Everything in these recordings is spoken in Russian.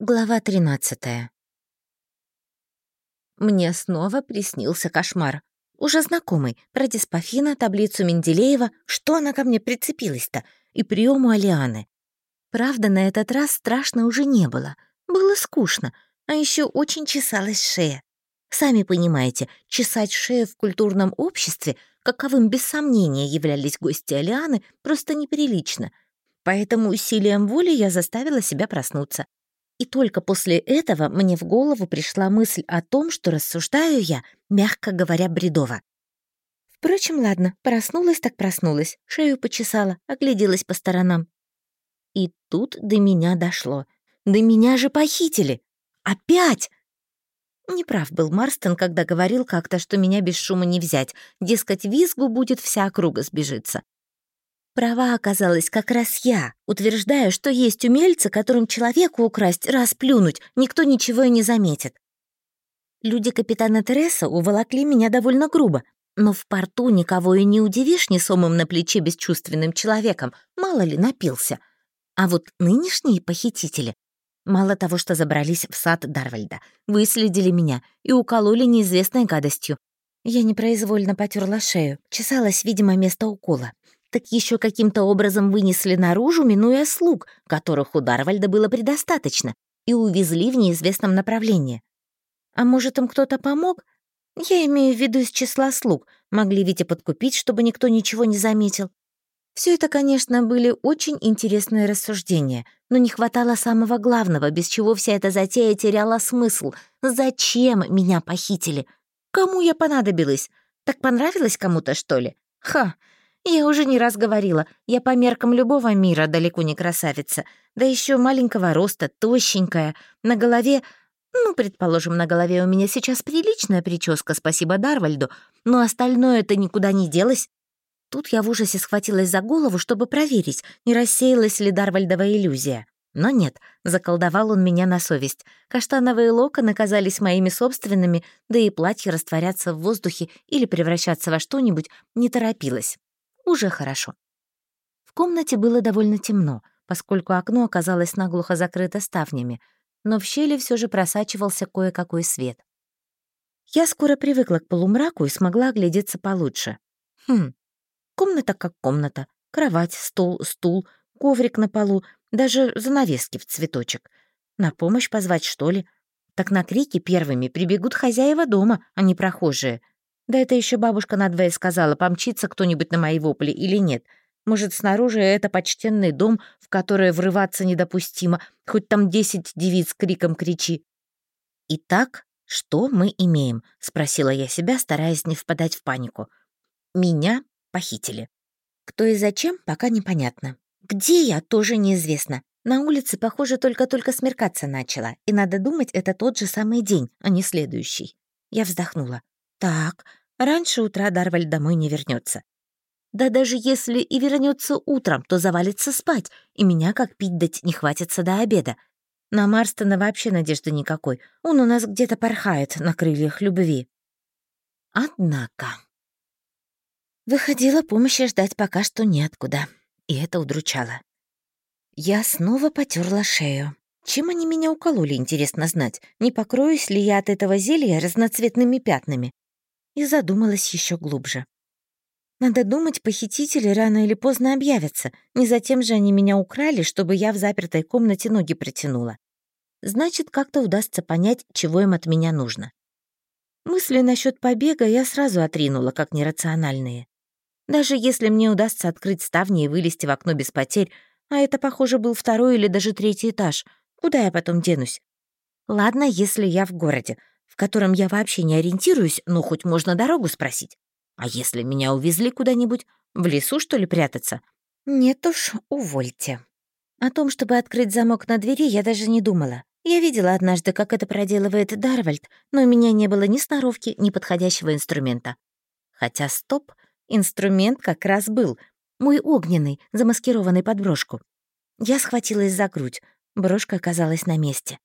Глава 13 Мне снова приснился кошмар. Уже знакомый, про диспофина, таблицу Менделеева, что она ко мне прицепилась-то, и приему Алианы. Правда, на этот раз страшно уже не было. Было скучно, а еще очень чесалась шея. Сами понимаете, чесать шею в культурном обществе, каковым без сомнения являлись гости Алианы, просто неприлично. Поэтому усилием воли я заставила себя проснуться. И только после этого мне в голову пришла мысль о том, что рассуждаю я, мягко говоря, бредово. Впрочем, ладно, проснулась так проснулась, шею почесала, огляделась по сторонам. И тут до меня дошло. Да меня же похитили! Опять! Неправ был Марстон, когда говорил как-то, что меня без шума не взять, дескать, визгу будет вся округа сбежится. Права оказалась как раз я, утверждая, что есть умельцы, которым человеку украсть, расплюнуть, никто ничего и не заметит. Люди капитана Тереса уволокли меня довольно грубо, но в порту никого и не удивишь несомым на плече бесчувственным человеком, мало ли напился. А вот нынешние похитители Мало того, что забрались в сад Дарвальда, выследили меня и укололи неизвестной гадостью. Я непроизвольно потерла шею, чесалась, видимо, место укола так еще каким-то образом вынесли наружу, минуя слуг, которых у Дарвальда было предостаточно, и увезли в неизвестном направлении. А может, им кто-то помог? Я имею в виду из числа слуг. Могли ведь и подкупить, чтобы никто ничего не заметил. Все это, конечно, были очень интересные рассуждения, но не хватало самого главного, без чего вся эта затея теряла смысл. Зачем меня похитили? Кому я понадобилась? Так понравилось кому-то, что ли? Ха, я уже не раз говорила, я по меркам любого мира далеко не красавица, да еще маленького роста, тощенькая, на голове... Ну, предположим, на голове у меня сейчас приличная прическа, спасибо Дарвальду, но остальное-то никуда не делось. Тут я в ужасе схватилась за голову, чтобы проверить, не рассеялась ли Дарвальдова иллюзия. Но нет, заколдовал он меня на совесть. Каштановые локоны казались моими собственными, да и платье растворяться в воздухе или превращаться во что-нибудь не торопилось. Уже хорошо. В комнате было довольно темно, поскольку окно оказалось наглухо закрыто ставнями, но в щели все же просачивался кое-какой свет. Я скоро привыкла к полумраку и смогла оглядеться получше. Хм, комната как комната. Кровать, стол, стул, коврик на полу, даже занавески в цветочек. На помощь позвать, что ли? Так на крики первыми прибегут хозяева дома, а не прохожие — да это еще бабушка надвое сказала, помчится кто-нибудь на мои вопли или нет. Может, снаружи это почтенный дом, в который врываться недопустимо, хоть там десять девиц криком кричи. «Итак, что мы имеем?» — спросила я себя, стараясь не впадать в панику. «Меня похитили. Кто и зачем, пока непонятно. Где я, тоже неизвестно. На улице, похоже, только-только смеркаться начала, и надо думать, это тот же самый день, а не следующий. Я вздохнула. Так, раньше утра Дарваль домой не вернется. Да даже если и вернется утром, то завалится спать, и меня как пить дать не хватится до обеда. На Марстона вообще надежды никакой. Он у нас где-то порхает на крыльях любви. Однако... Выходила помощи ждать пока что неоткуда, и это удручало. Я снова потерла шею. Чем они меня укололи, интересно знать, не покроюсь ли я от этого зелья разноцветными пятнами и задумалась еще глубже. Надо думать, похитители рано или поздно объявятся. Не затем же они меня украли, чтобы я в запертой комнате ноги протянула. Значит, как-то удастся понять, чего им от меня нужно. Мысли насчет побега я сразу отринула, как нерациональные. Даже если мне удастся открыть ставни и вылезти в окно без потерь, а это, похоже, был второй или даже третий этаж, куда я потом денусь? Ладно, если я в городе, в котором я вообще не ориентируюсь, но хоть можно дорогу спросить. А если меня увезли куда-нибудь? В лесу, что ли, прятаться? Нет уж, увольте. О том, чтобы открыть замок на двери, я даже не думала. Я видела однажды, как это проделывает Дарвальд, но у меня не было ни сноровки, ни подходящего инструмента. Хотя стоп, инструмент как раз был. Мой огненный, замаскированный под брошку. Я схватилась за грудь. Брошка оказалась на месте.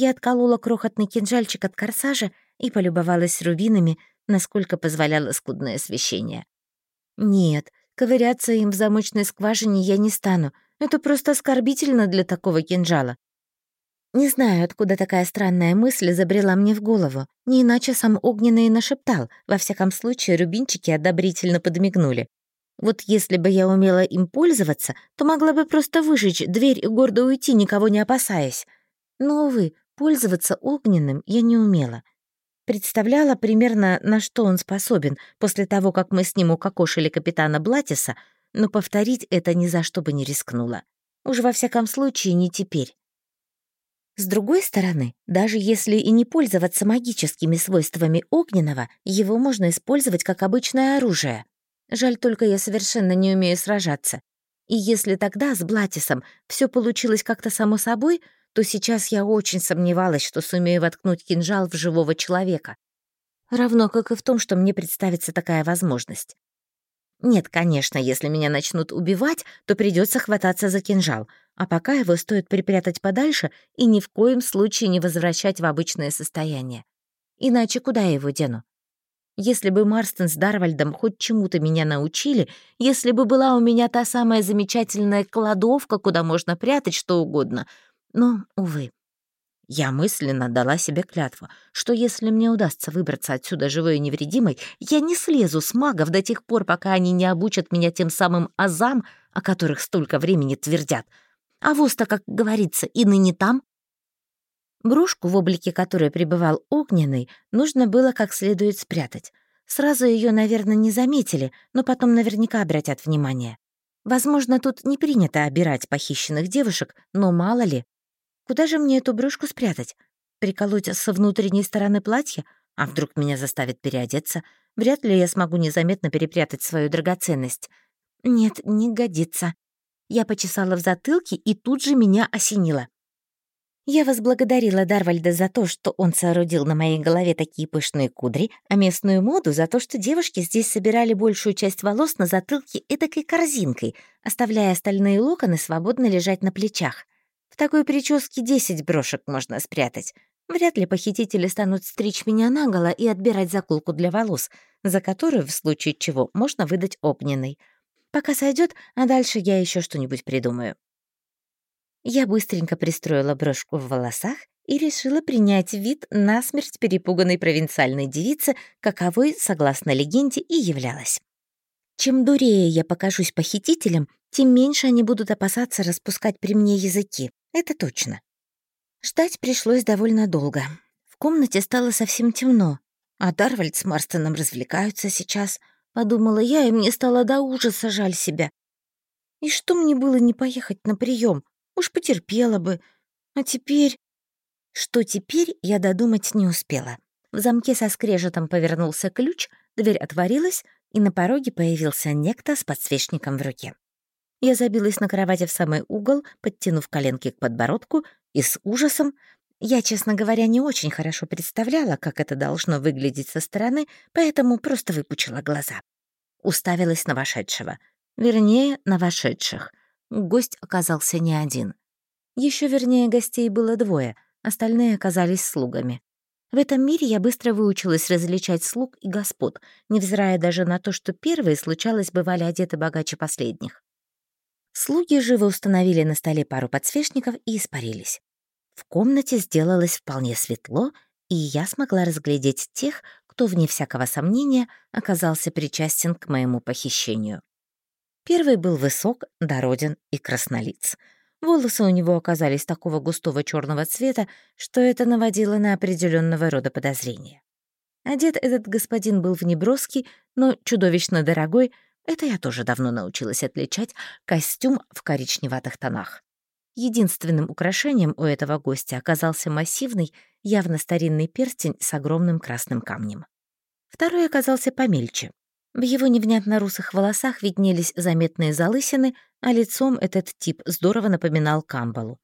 Я отколола крохотный кинжальчик от корсажа и полюбовалась рубинами, насколько позволяло скудное освещение. Нет, ковыряться им в замочной скважине я не стану. Это просто оскорбительно для такого кинжала. Не знаю, откуда такая странная мысль забрела мне в голову. Не иначе сам Огненный нашептал. Во всяком случае, рубинчики одобрительно подмигнули. Вот если бы я умела им пользоваться, то могла бы просто выжечь дверь и гордо уйти, никого не опасаясь. Но, увы, пользоваться огненным я не умела. Представляла примерно, на что он способен после того, как мы с ним укокошили капитана Блатиса, но повторить это ни за что бы не рискнула. Уж во всяком случае не теперь. С другой стороны, даже если и не пользоваться магическими свойствами огненного, его можно использовать как обычное оружие. Жаль только я совершенно не умею сражаться. И если тогда с Блатисом все получилось как-то само собой, то сейчас я очень сомневалась, что сумею воткнуть кинжал в живого человека. Равно как и в том, что мне представится такая возможность. Нет, конечно, если меня начнут убивать, то придется хвататься за кинжал, а пока его стоит припрятать подальше и ни в коем случае не возвращать в обычное состояние. Иначе куда я его дену? Если бы Марстон с Дарвальдом хоть чему-то меня научили, если бы была у меня та самая замечательная кладовка, куда можно прятать что угодно. Но, увы, я мысленно дала себе клятву, что если мне удастся выбраться отсюда живой и невредимой, я не слезу с магов до тех пор, пока они не обучат меня тем самым азам, о которых столько времени твердят. А воз-то, как говорится, и ныне там. Брошку, в облике которой пребывал огненный, нужно было как следует спрятать. Сразу ее, наверное, не заметили, но потом наверняка обратят внимание. Возможно, тут не принято обирать похищенных девушек, но мало ли, Куда же мне эту брюшку спрятать? Приколоть со внутренней стороны платья? А вдруг меня заставят переодеться? Вряд ли я смогу незаметно перепрятать свою драгоценность. Нет, не годится. Я почесала в затылке, и тут же меня осенило. Я возблагодарила Дарвальда за то, что он соорудил на моей голове такие пышные кудри, а местную моду за то, что девушки здесь собирали большую часть волос на затылке эдакой корзинкой, оставляя остальные локоны свободно лежать на плечах такой прическе десять брошек можно спрятать. Вряд ли похитители станут стричь меня наголо и отбирать заколку для волос, за которую, в случае чего, можно выдать огненной. Пока сойдет, а дальше я еще что-нибудь придумаю. Я быстренько пристроила брошку в волосах и решила принять вид насмерть перепуганной провинциальной девицы, каковой, согласно легенде, и являлась. Чем дурее я покажусь похитителям, тем меньше они будут опасаться распускать при мне языки. Это точно. Ждать пришлось довольно долго. В комнате стало совсем темно, а Дарвальд с Марстоном развлекаются сейчас. Подумала я, и мне стало до ужаса жаль себя. И что мне было не поехать на прием? Уж потерпела бы. А теперь... Что теперь, я додумать не успела. В замке со скрежетом повернулся ключ, дверь отворилась, и на пороге появился некто с подсвечником в руке. Я забилась на кровати в самый угол, подтянув коленки к подбородку, и с ужасом... Я, честно говоря, не очень хорошо представляла, как это должно выглядеть со стороны, поэтому просто выпучила глаза. Уставилась на вошедшего. Вернее, на вошедших. Гость оказался не один. Еще вернее, гостей было двое, остальные оказались слугами. В этом мире я быстро выучилась различать слуг и господ, невзирая даже на то, что первые, случалось, бывали одеты богаче последних. Слуги живо установили на столе пару подсвечников и испарились. В комнате сделалось вполне светло, и я смогла разглядеть тех, кто, вне всякого сомнения, оказался причастен к моему похищению. Первый был высок, дороден и краснолиц. Волосы у него оказались такого густого черного цвета, что это наводило на определенного рода подозрения. Одет этот господин был в неброский, но чудовищно дорогой, это я тоже давно научилась отличать костюм в коричневатых тонах. Единственным украшением у этого гостя оказался массивный, явно старинный перстень с огромным красным камнем. Второй оказался помельче. В его невнятно русых волосах виднелись заметные залысины, а лицом этот тип здорово напоминал Камбалу.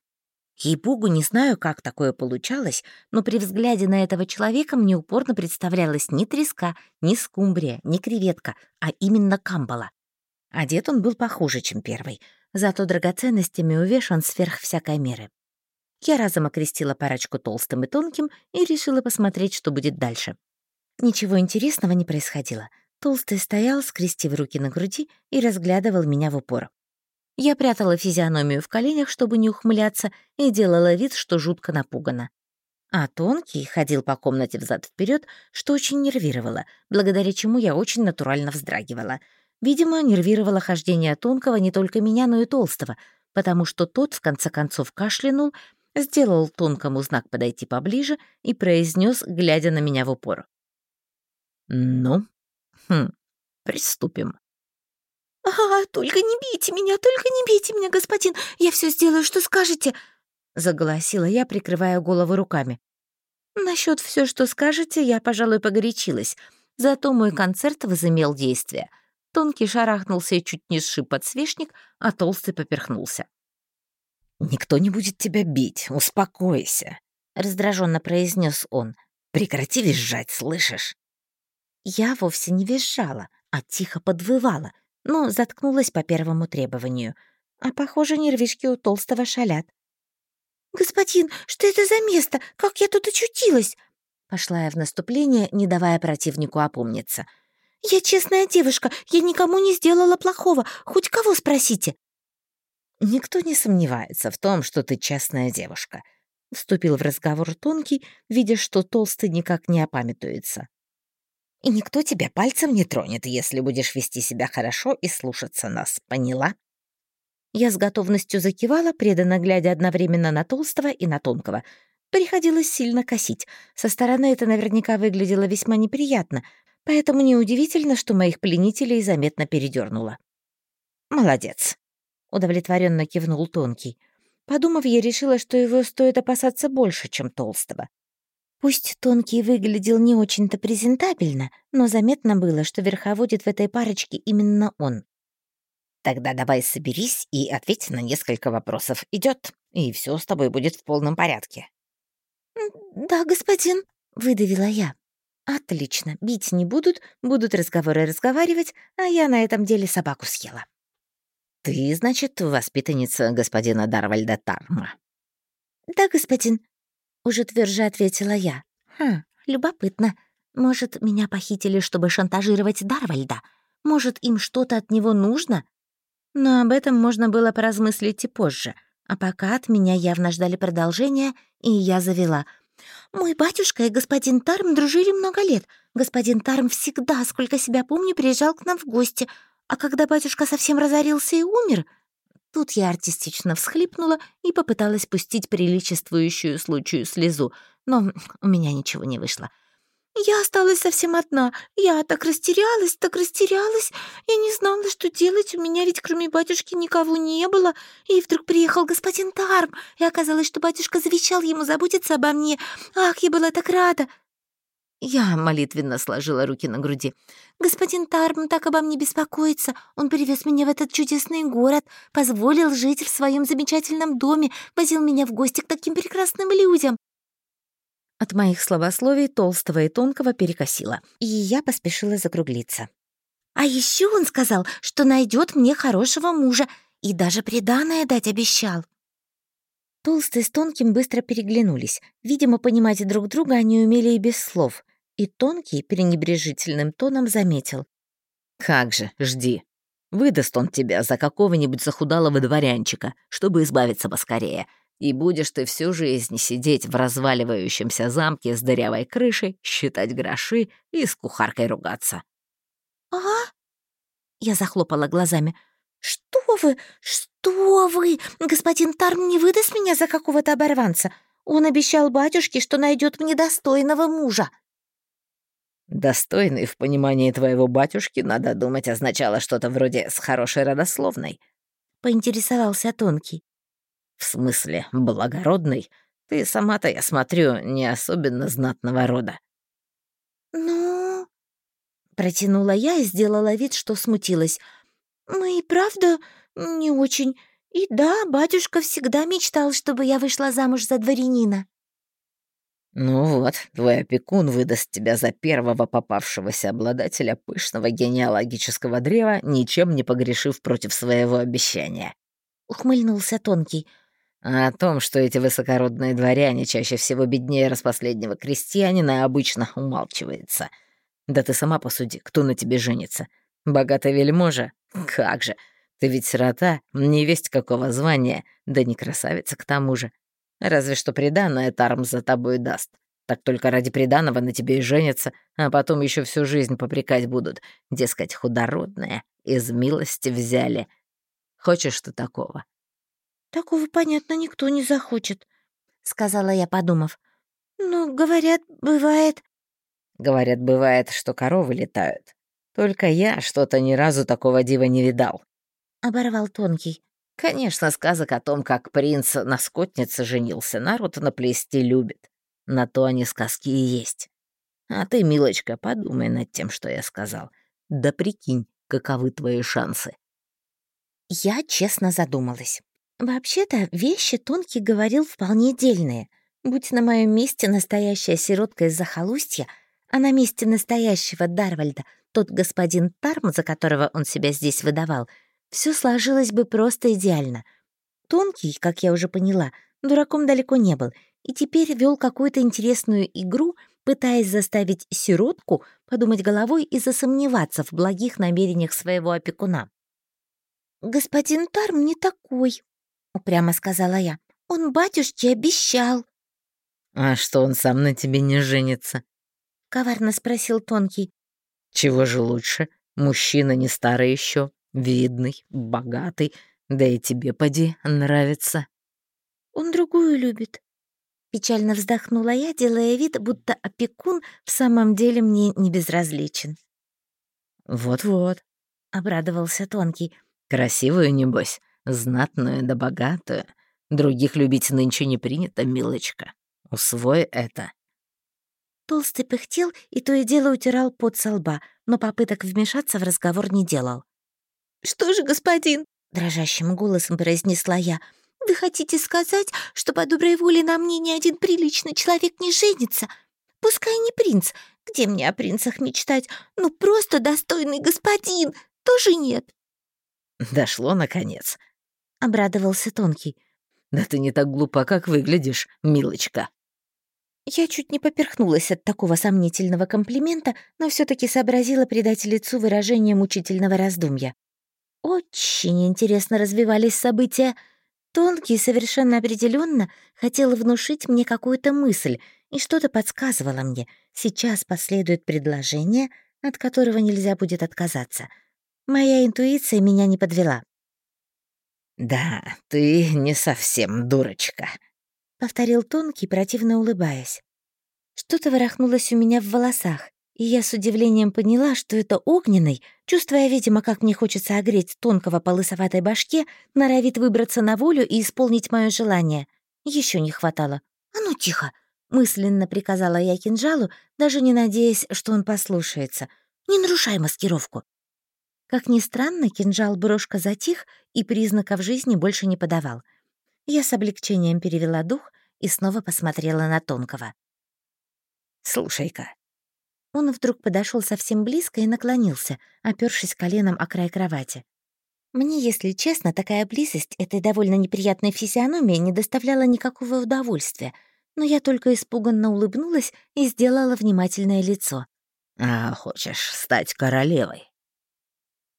Ей-богу, не знаю, как такое получалось, но при взгляде на этого человека мне упорно представлялась ни треска, ни скумбрия, ни креветка, а именно камбала. Одет он был похуже, чем первый, зато драгоценностями увешан сверх всякой меры. Я разом окрестила парочку толстым и тонким и решила посмотреть, что будет дальше. Ничего интересного не происходило. Толстый стоял, скрестив руки на груди, и разглядывал меня в упор. Я прятала физиономию в коленях, чтобы не ухмыляться, и делала вид, что жутко напугана. А Тонкий ходил по комнате взад вперед, что очень нервировало, благодаря чему я очень натурально вздрагивала. Видимо, нервировало хождение Тонкого не только меня, но и Толстого, потому что тот, в конце концов, кашлянул, сделал Тонкому знак подойти поближе и произнес, глядя на меня в упор. «Ну, хм, приступим». «А, только не бейте меня, только не бейте меня, господин, я все сделаю, что скажете», — заголосила я, прикрывая голову руками. Насчет все, что скажете, я, пожалуй, погорячилась, зато мой концерт возымел действие. Тонкий шарахнулся и чуть не сшиб подсвечник, а толстый поперхнулся. «Никто не будет тебя бить, успокойся», — раздраженно произнес он. «Прекрати визжать, слышишь?» Я вовсе не визжала, а тихо подвывала, но заткнулась по первому требованию. А, похоже, нервишки у толстого шалят. «Господин, что это за место? Как я тут очутилась?» Пошла я в наступление, не давая противнику опомниться. «Я честная девушка, я никому не сделала плохого, хоть кого спросите». «Никто не сомневается в том, что ты честная девушка», — вступил в разговор Тонкий, видя, что Толстый никак не опамятуется. «И никто тебя пальцем не тронет, если будешь вести себя хорошо и слушаться нас, поняла?» Я с готовностью закивала, преданно глядя одновременно на Толстого и на Тонкого. Приходилось сильно косить. Со стороны это наверняка выглядело весьма неприятно, поэтому неудивительно, что моих пленителей заметно передернуло. «Молодец», — удовлетворенно кивнул Тонкий. Подумав, я решила, что его стоит опасаться больше, чем Толстого. Пусть Тонкий выглядел не очень-то презентабельно, но заметно было, что верховодит в этой парочке именно он. Тогда давай соберись и ответь на несколько вопросов. Идет, и все с тобой будет в полном порядке. «Да, господин», — выдавила я. «Отлично, бить не будут, будут разговоры разговаривать, а я на этом деле собаку съела». «Ты, значит, воспитанница господина Дарвальда Тарма?» «Да, господин», — уже тверже ответила я. «Хм, любопытно. Может, меня похитили, чтобы шантажировать Дарвальда? Может, им что-то от него нужно? Но об этом можно было поразмыслить и позже. А пока от меня явно ждали продолжения, и я завела. «Мой батюшка и господин Тарм дружили много лет. Господин Тарм всегда, сколько себя помню, приезжал к нам в гости. А когда батюшка совсем разорился и умер...» Тут я артистично всхлипнула и попыталась пустить приличествующую случаю слезу, но у меня ничего не вышло. Я осталась совсем одна. Я так растерялась, так растерялась. Я не знала, что делать. У меня ведь кроме батюшки никого не было. И вдруг приехал господин Тарм, и оказалось, что батюшка завещал ему заботиться обо мне. Ах, я была так рада. Я молитвенно сложила руки на груди. «Господин Тарм так обо мне беспокоится. Он привез меня в этот чудесный город, позволил жить в своем замечательном доме, возил меня в гости к таким прекрасным людям. От моих словословий толстого и тонкого перекосило, и я поспешила закруглиться. «А еще он сказал, что найдет мне хорошего мужа и даже приданое дать обещал». Толстый с тонким быстро переглянулись. Видимо, понимать друг друга они умели и без слов. И тонкий пренебрежительным тоном заметил. «Как же, жди. Выдаст он тебя за какого-нибудь захудалого дворянчика, чтобы избавиться поскорее и будешь ты всю жизнь сидеть в разваливающемся замке с дырявой крышей, считать гроши и с кухаркой ругаться». «А?» Я захлопала глазами. «Что вы? Что вы? Господин Тарм не выдаст меня за какого-то оборванца. Он обещал батюшке, что найдет мне достойного мужа». «Достойный в понимании твоего батюшки, надо думать, означало что-то вроде «с хорошей родословной», — поинтересовался Тонкий. В смысле, благородный? Ты сама-то, я смотрю, не особенно знатного рода. Ну... Протянула я и сделала вид, что смутилась. Мы и правда не очень. И да, батюшка всегда мечтал, чтобы я вышла замуж за дворянина. «Ну вот, твой опекун выдаст тебя за первого попавшегося обладателя пышного генеалогического древа, ничем не погрешив против своего обещания», — ухмыльнулся Тонкий. А о том, что эти высокородные дворяне чаще всего беднее распоследнего крестьянина, обычно умалчивается. Да ты сама посуди, кто на тебе женится? Богатый вельможа? Как же! Ты ведь сирота, не весть какого звания, да не красавица к тому же. Разве что приданное Тарм за тобой даст. Так только ради приданого на тебе и женятся, а потом еще всю жизнь попрекать будут. Дескать, худородная, из милости взяли. Хочешь ты такого?» «Такого, понятно, никто не захочет», — сказала я, подумав. «Ну, говорят, бывает...» «Говорят, бывает, что коровы летают. Только я что-то ни разу такого дива не видал», — оборвал Тонкий. «Конечно, сказок о том, как принц на скотнице женился, народ наплести любит. На то они сказки и есть. А ты, милочка, подумай над тем, что я сказал. Да прикинь, каковы твои шансы. Я честно задумалась. Вообще-то вещи Тонкий говорил вполне дельные. Будь на моем месте настоящая сиротка из захолустья, а на месте настоящего Дарвальда тот господин Тарм, за которого он себя здесь выдавал, все сложилось бы просто идеально. Тонкий, как я уже поняла, дураком далеко не был и теперь вел какую-то интересную игру, пытаясь заставить сиротку подумать головой и засомневаться в благих намерениях своего опекуна. «Господин Тарм не такой», — упрямо сказала я. «Он батюшке обещал». «А что, он сам на тебе не женится?» — коварно спросил Тонкий. «Чего же лучше? Мужчина не старый еще, видный, богатый, да и тебе, поди, нравится». «Он другую любит», Печально вздохнула я, делая вид, будто опекун в самом деле мне не безразличен. «Вот-вот», — обрадовался Тонкий. «Красивую, небось, знатную да богатую. Других любить нынче не принято, милочка. Усвой это». Толстый пыхтел и то и дело утирал пот со лба, но попыток вмешаться в разговор не делал. «Что же, господин?» — дрожащим голосом произнесла я — вы хотите сказать, что по доброй воле на мне ни один приличный человек не женится? Пускай не принц. Где мне о принцах мечтать? Ну, просто достойный господин. Тоже нет. Дошло, наконец. Обрадовался Тонкий. Да ты не так глупа, как выглядишь, милочка. Я чуть не поперхнулась от такого сомнительного комплимента, но все таки сообразила придать лицу выражение мучительного раздумья. Очень интересно развивались события. Тонкий совершенно определенно хотел внушить мне какую-то мысль, и что-то подсказывало мне. Сейчас последует предложение, от которого нельзя будет отказаться. Моя интуиция меня не подвела. «Да, ты не совсем дурочка», — повторил Тонкий, противно улыбаясь. Что-то ворохнулось у меня в волосах, и я с удивлением поняла, что это огненный, чувствуя, видимо, как мне хочется огреть тонкого по лысоватой башке, норовит выбраться на волю и исполнить мое желание. Еще не хватало. «А ну, тихо!» — мысленно приказала я кинжалу, даже не надеясь, что он послушается. «Не нарушай маскировку!» Как ни странно, кинжал-брошка затих и признаков жизни больше не подавал. Я с облегчением перевела дух и снова посмотрела на Тонкого. «Слушай-ка, он вдруг подошел совсем близко и наклонился, опёршись коленом о край кровати. Мне, если честно, такая близость этой довольно неприятной физиономии не доставляла никакого удовольствия, но я только испуганно улыбнулась и сделала внимательное лицо. «А хочешь стать королевой?»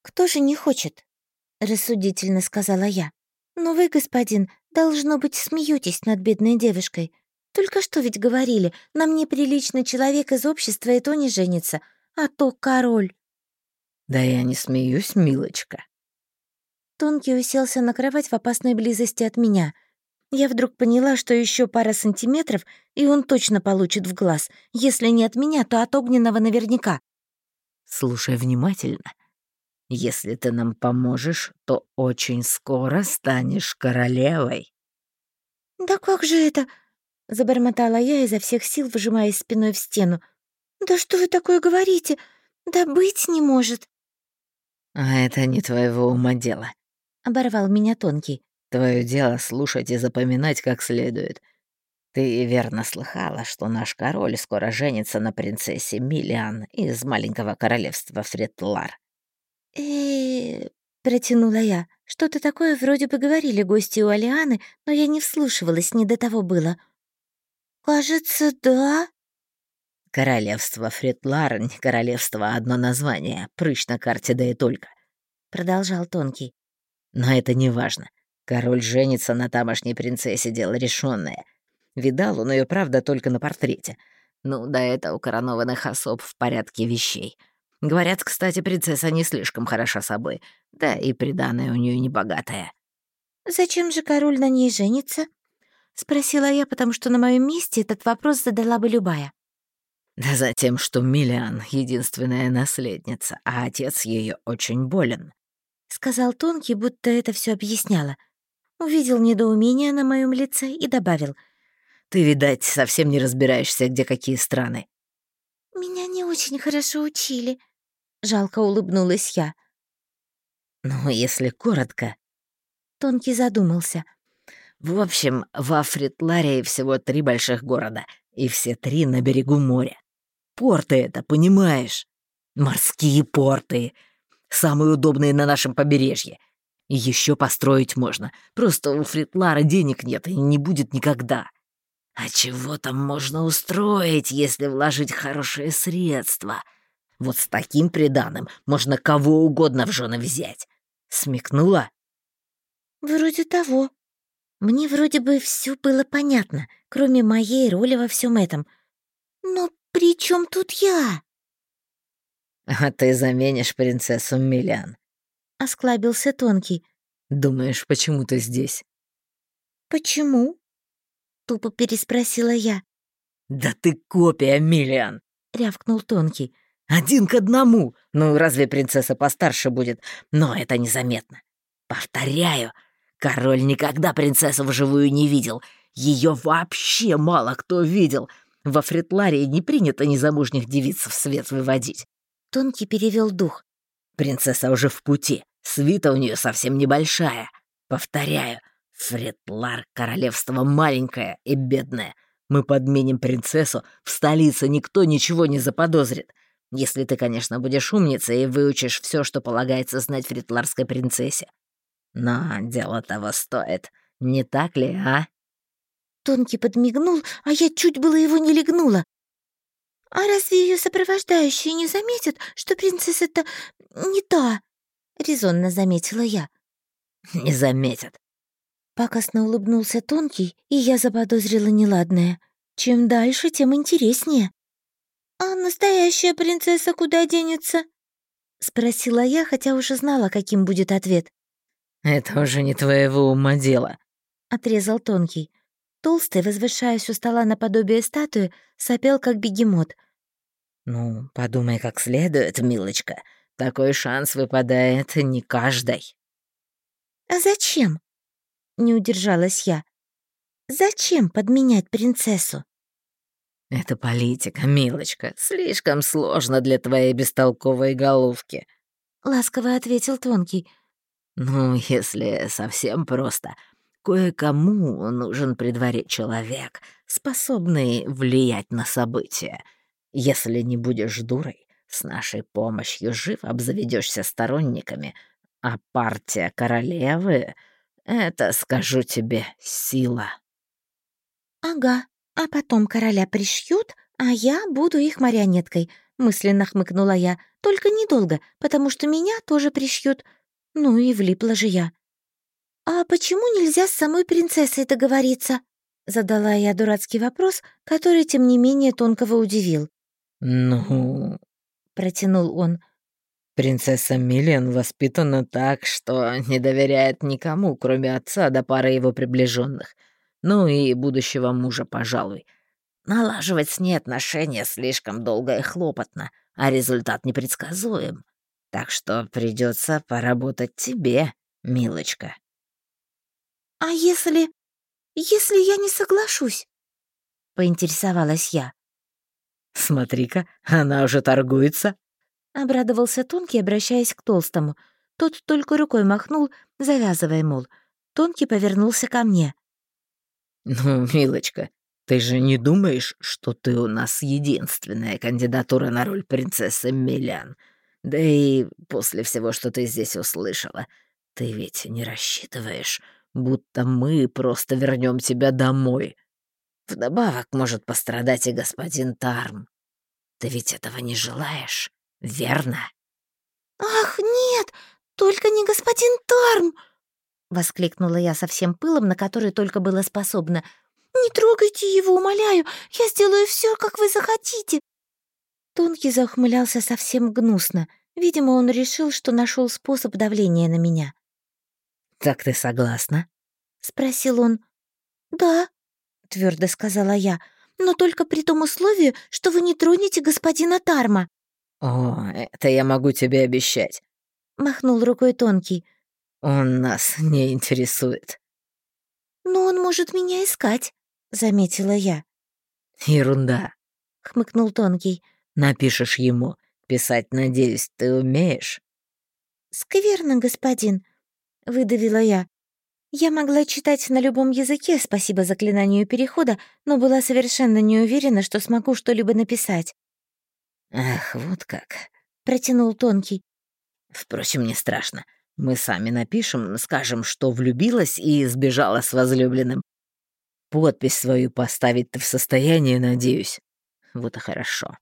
«Кто же не хочет?» — рассудительно сказала я. «Но вы, господин, должно быть, смеетесь над бедной девушкой. Только что ведь говорили, нам неприлично человек из общества и то не женится, а то король. Да я не смеюсь, милочка. Тонкий уселся на кровать в опасной близости от меня. Я вдруг поняла, что еще пара сантиметров, и он точно получит в глаз. Если не от меня, то от огненного наверняка. Слушай внимательно. Если ты нам поможешь, то очень скоро станешь королевой. «Да как же это?» Забормотала я изо всех сил, выжимаясь спиной в стену. «Да что вы такое говорите? Да быть не может!» «А это не твоего ума дело», — оборвал меня Тонкий. «Твое дело слушать и запоминать как следует. Ты верно слыхала, что наш король скоро женится на принцессе Миллиан из маленького королевства Фретлар». э протянула я. Что-то такое вроде бы говорили гости у Алианы, но я не вслушивалась, не до того было. «Кажется, да». «Королевство Фретлар не королевство, одно название, прыщ на карте, да и только», — продолжал Тонкий. Но это не важно. Король женится на тамошней принцессе, дело решенное. Видал он ее, правда, только на портрете. Ну, да это у коронованных особ в порядке вещей. Говорят, кстати, принцесса не слишком хороша собой, да и приданое у нее небогатое. «Зачем же король на ней женится?» — спросила я, потому что на моем месте этот вопрос задала бы любая. «Да за тем, что Миллиан — единственная наследница, а отец ее очень болен», — сказал Тонкий, будто это все объясняло. Увидел недоумение на моем лице и добавил. «Ты, видать, совсем не разбираешься, где какие страны». «Меня не очень хорошо учили», — жалко улыбнулась я. «Ну, если коротко...» Тонкий задумался. «В общем, в Афритларии всего три больших города, и все три на берегу моря. Порты это, понимаешь? Морские порты. Самые удобные на нашем побережье. Еще построить можно. Просто у Фритлара денег нет и не будет никогда. А чего там можно устроить, если вложить хорошие средства? Вот с таким приданым можно кого угодно в жены взять. Смекнула? Вроде того. Мне вроде бы все было понятно, кроме моей роли во всем этом. Но при чем тут я? А ты заменишь принцессу Миллиан. Осклабился Тонкий. Думаешь, почему ты здесь? Почему? Тупо переспросила я. Да ты копия, Миллиан! Рявкнул Тонкий. Один к одному. Ну, разве принцесса постарше будет? Но это незаметно. Повторяю, Король никогда принцессу вживую не видел. Ее вообще мало кто видел. Во Фритларии не принято незамужних девиц в свет выводить. Тонкий перевел дух. Принцесса уже в пути. Свита у нее совсем небольшая. Повторяю, Фритлар — королевство маленькое и бедное. Мы подменим принцессу, в столице никто ничего не заподозрит. Если ты, конечно, будешь умницей и выучишь все, что полагается знать фритларской принцессе. Но дело того стоит, не так ли, а?» Тонкий подмигнул, а я чуть было его не легнула. «А разве ее сопровождающие не заметят, что принцесса-то не та?» — резонно заметила я. «Не заметят». Пакостно улыбнулся Тонкий, и я заподозрила неладное. Чем дальше, тем интереснее. «А настоящая принцесса куда денется?» — спросила я, хотя уже знала, каким будет ответ. «Это уже не твоего ума дело», — отрезал Тонкий. Толстый, возвышаясь у стола наподобие статуи, сопел, как бегемот. «Ну, подумай как следует, милочка. Такой шанс выпадает не каждой». «А зачем?» — не удержалась я. «Зачем подменять принцессу?» «Это политика, милочка. Слишком сложно для твоей бестолковой головки», — ласково ответил Тонкий. Ну, если совсем просто, кое-кому нужен при дворе человек, способный влиять на события. Если не будешь дурой, с нашей помощью жив обзаведешься сторонниками, а партия королевы — это, скажу тебе, сила. «Ага, а потом короля пришьют, а я буду их марионеткой», — мысленно хмыкнула я. «Только недолго, потому что меня тоже пришьют. Ну и влипла же я. «А почему нельзя с самой принцессой договориться?» Задала я дурацкий вопрос, который, тем не менее, тонкого удивил. «Ну...» — протянул он. «Принцесса Миллиан воспитана так, что не доверяет никому, кроме отца до пары его приближенных. Ну и будущего мужа, пожалуй. Налаживать с ней отношения слишком долго и хлопотно, а результат непредсказуем. Так что придется поработать тебе, милочка. А если... если я не соглашусь? Поинтересовалась я. Смотри-ка, она уже торгуется. Обрадовался Тонкий, обращаясь к Толстому. Тот только рукой махнул, завязывая, мол. Тонкий повернулся ко мне. «Ну, милочка, ты же не думаешь, что ты у нас единственная кандидатура на роль принцессы Милян? Да и после всего, что ты здесь услышала, ты ведь не рассчитываешь, будто мы просто вернем тебя домой. Вдобавок может пострадать и господин Тарм. Ты ведь этого не желаешь, верно? «Ах, нет, только не господин Тарм!» воскликнула я со всем пылом, на который только было способна. «Не трогайте его, умоляю! Я сделаю все, как вы захотите!» Тонкий заухмылялся совсем гнусно. Видимо, он решил, что нашел способ давления на меня. «Так ты согласна?» — спросил он. «Да», — твердо сказала я, «но только при том условии, что вы не тронете господина Тарма». «О, это я могу тебе обещать», — махнул рукой Тонкий. «Он нас не интересует». «Но он может меня искать», — заметила я. «Ерунда», — хмыкнул Тонкий. «Напишешь ему. Писать, надеюсь, ты умеешь?» «Скверно, господин», — выдавила я. Я могла читать на любом языке, спасибо заклинанию перехода, но была совершенно не уверена, что смогу что-либо написать. «Ах, вот как», — протянул Тонкий. «Впрочем, не страшно. Мы сами напишем, скажем, что влюбилась и сбежала с возлюбленным. Подпись свою поставить ты в состоянии, надеюсь. Вот и хорошо.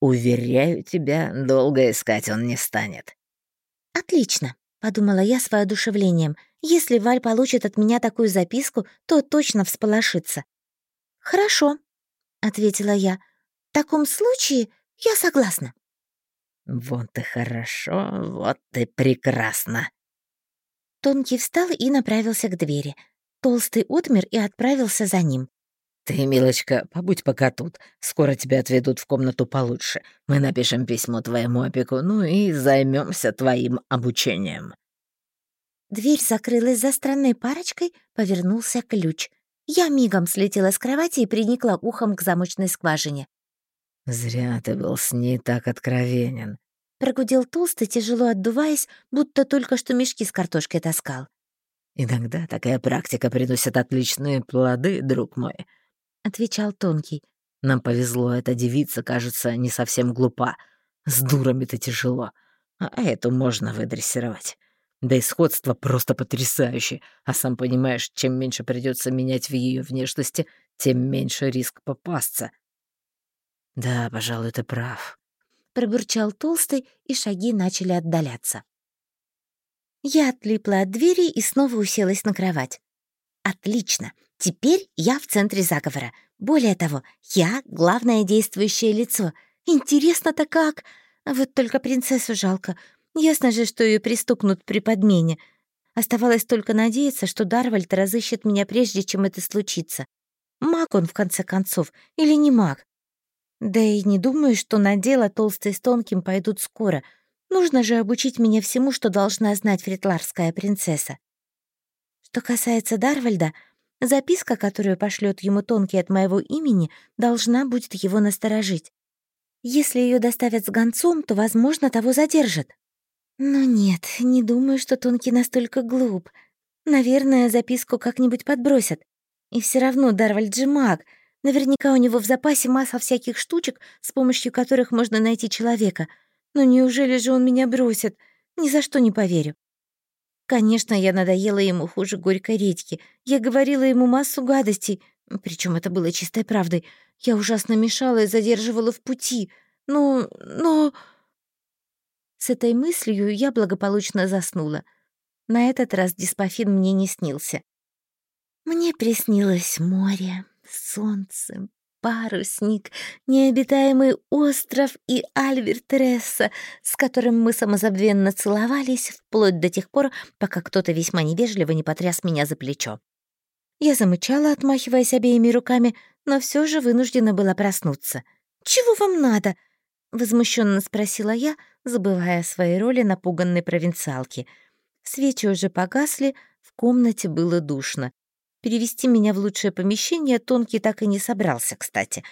Уверяю тебя, долго искать он не станет». «Отлично», — подумала я с воодушевлением. «Если Валь получит от меня такую записку, то точно всполошится». «Хорошо», — ответила я. «В таком случае я согласна». «Вот и хорошо, вот и прекрасно». Тонкий встал и направился к двери. Толстый отмер и отправился за ним. «Ты, милочка, побудь пока тут. Скоро тебя отведут в комнату получше. Мы напишем письмо твоему опекуну и займемся твоим обучением». Дверь закрылась за странной парочкой, повернулся ключ. Я мигом слетела с кровати и приникла ухом к замочной скважине. «Зря ты был с ней так откровенен», — прогудел толстый, тяжело отдуваясь, будто только что мешки с картошкой таскал. «Иногда такая практика приносит отличные плоды, друг мой. — отвечал Тонкий. «Нам повезло, эта девица, кажется, не совсем глупа. С дурами-то тяжело, а эту можно выдрессировать. Да и сходство просто потрясающее, а сам понимаешь, чем меньше придется менять в ее внешности, тем меньше риск попасться». «Да, пожалуй, ты прав», — пробурчал Толстый, и шаги начали отдаляться. Я отлипла от двери и снова уселась на кровать. «Отлично! Теперь я в центре заговора. Более того, я главное действующее лицо. Интересно-то как? Вот только принцессу жалко. Ясно же, что ее пристукнут при подмене. Оставалось только надеяться, что Дарвальд разыщет меня прежде, чем это случится. Маг он, в конце концов, или не маг? Да и не думаю, что на дело толстый с тонким пойдут скоро. Нужно же обучить меня всему, что должна знать фритларская принцесса. Что касается Дарвальда, Записка, которую пошлет ему Тонкий от моего имени, должна будет его насторожить. Если ее доставят с гонцом, то, возможно, того задержат. Но нет, не думаю, что Тонкий настолько глуп. Наверное, записку как-нибудь подбросят. И все равно Дарвальд же маг. Наверняка у него в запасе масса всяких штучек, с помощью которых можно найти человека. Но неужели же он меня бросит? Ни за что не поверю. Конечно, я надоела ему хуже горькой редьки. Я говорила ему массу гадостей, причем это было чистой правдой. Я ужасно мешала и задерживала в пути. Но... но... С этой мыслью я благополучно заснула. На этот раз диспофин мне не снился. Мне приснилось море, солнце, парусник, необитаемый остров и Альвер Тресса, с которым мы самозабвенно целовались вплоть до тех пор, пока кто-то весьма невежливо не потряс меня за плечо. Я замычала, отмахиваясь обеими руками, но все же вынуждена была проснуться. «Чего вам надо?» — возмущенно спросила я, забывая о своей роли напуганной провинциалки. Свечи уже погасли, в комнате было душно. Перевести меня в лучшее помещение Тонкий так и не собрался, кстати.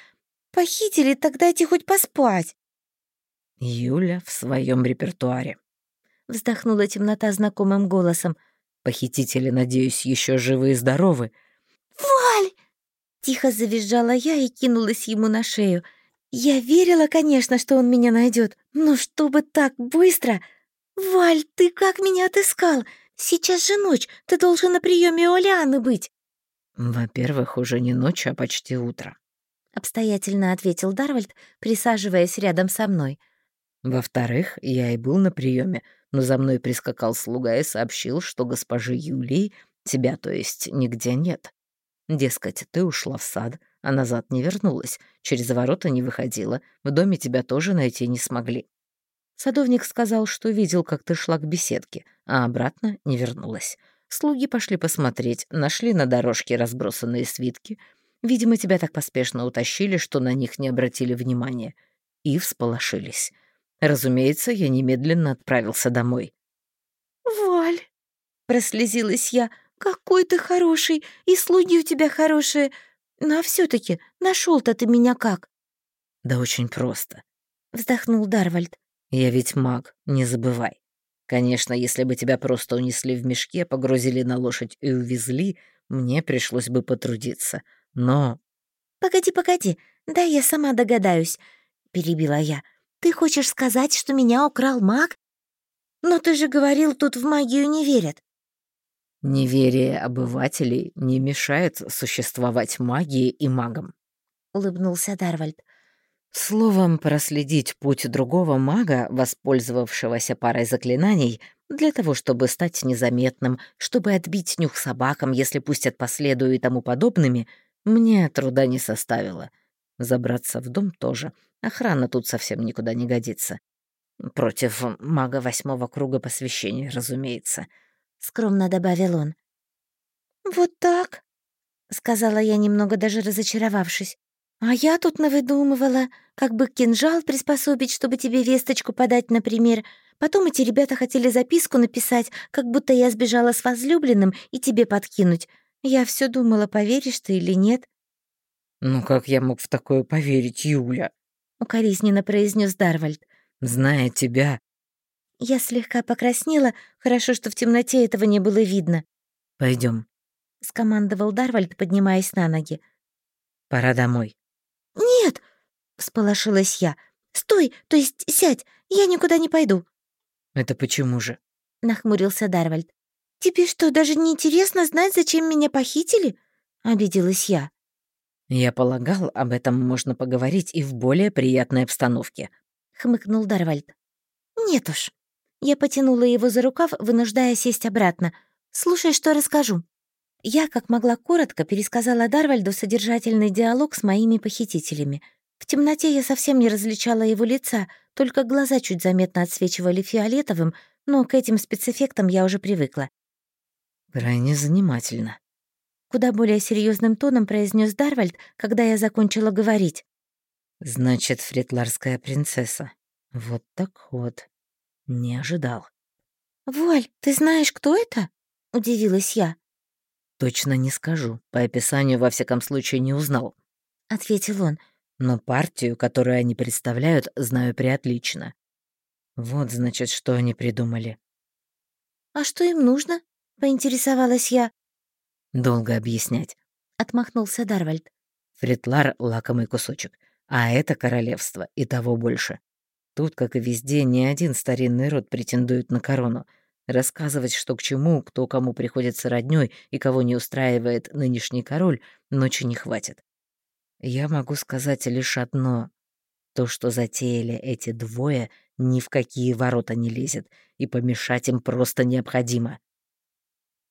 «Похитили, так дайте хоть поспать!» «Юля в своем репертуаре», — вздохнула темнота знакомым голосом. «Похитители, надеюсь, еще живы и здоровы». «Валь!» — тихо завизжала я и кинулась ему на шею. Я верила, конечно, что он меня найдет, но чтобы так быстро... «Валь, ты как меня отыскал? Сейчас же ночь, ты должен на приеме у Алианы быть!» «Во-первых, уже не ночь, а почти утро», — обстоятельно ответил Дарвальд, присаживаясь рядом со мной. «Во-вторых, я и был на приеме, но за мной прискакал слуга и сообщил, что госпожи Юлии, тебя, то есть, нигде нет. Дескать, ты ушла в сад, а назад не вернулась, через ворота не выходила, в доме тебя тоже найти не смогли. Садовник сказал, что видел, как ты шла к беседке, а обратно не вернулась. Слуги пошли посмотреть, нашли на дорожке разбросанные свитки. Видимо, тебя так поспешно утащили, что на них не обратили внимания. И всполошились. Разумеется, я немедленно отправился домой. «Валь!» — прослезилась я. «Какой ты хороший, и слуги у тебя хорошие. А все таки нашел то ты меня как?» «Да очень просто», — вздохнул Дарвальд. «Я ведь маг, не забывай. Конечно, если бы тебя просто унесли в мешке, погрузили на лошадь и увезли, мне пришлось бы потрудиться. Но...» «Погоди, погоди, да я сама догадаюсь», — перебила я. «Ты хочешь сказать, что меня украл маг? Но ты же говорил, тут в магию не верят». «Неверие обывателей не мешает существовать магии и магам», — улыбнулся Дарвальд. «Словом, проследить путь другого мага, воспользовавшегося парой заклинаний, для того, чтобы стать незаметным, чтобы отбить нюх собакам, если пустят по следу и тому подобными, мне труда не составило. Забраться в дом тоже. Охрана тут совсем никуда не годится. Против мага восьмого круга посвящения, разумеется. — скромно добавил он. «Вот так», — сказала я, немного даже разочаровавшись. «А я тут навыдумывала, как бы кинжал приспособить, чтобы тебе весточку подать, например. Потом эти ребята хотели записку написать, как будто я сбежала с возлюбленным и тебе подкинуть. Я все думала, поверишь ты или нет». «Ну как я мог в такое поверить, Юля?» — укоризненно произнес Дарвальд. «Зная тебя, я слегка покраснела, хорошо, что в темноте этого не было видно. Пойдем, скомандовал Дарвальд, поднимаясь на ноги. «Пора домой». «Нет!» — всполошилась я. «Стой, то есть сядь, я никуда не пойду». «Это почему же?» — нахмурился Дарвальд. «Тебе что, даже не интересно знать, зачем меня похитили?» — обиделась я. «Я полагал, об этом можно поговорить и в более приятной обстановке», — хмыкнул Дарвальд. «Нет уж, я потянула его за рукав, вынуждая сесть обратно. «Слушай, что расскажу». Я, как могла коротко, пересказала Дарвальду содержательный диалог с моими похитителями. В темноте я совсем не различала его лица, только глаза чуть заметно отсвечивали фиолетовым, но к этим спецэффектам я уже привыкла. «Крайне занимательно», — куда более серьезным тоном произнес Дарвальд, когда я закончила говорить. «Значит, фретларская принцесса. Вот так вот». Не ожидал. «Воль, ты знаешь, кто это?» — удивилась я. «Точно не скажу. По описанию, во всяком случае, не узнал», — ответил он. «Но партию, которую они представляют, знаю приотлично. Вот, значит, что они придумали». «А что им нужно?» — поинтересовалась я. «Долго объяснять», — отмахнулся Дарвальд. «Фритлар — лакомый кусочек, а это королевство и того больше. Тут, как и везде, ни один старинный род претендует на корону. Рассказывать, что к чему, кто кому приходится роднёй и кого не устраивает нынешний король, ночи не хватит. Я могу сказать лишь одно. То, что затеяли эти двое, ни в какие ворота не лезет, и помешать им просто необходимо.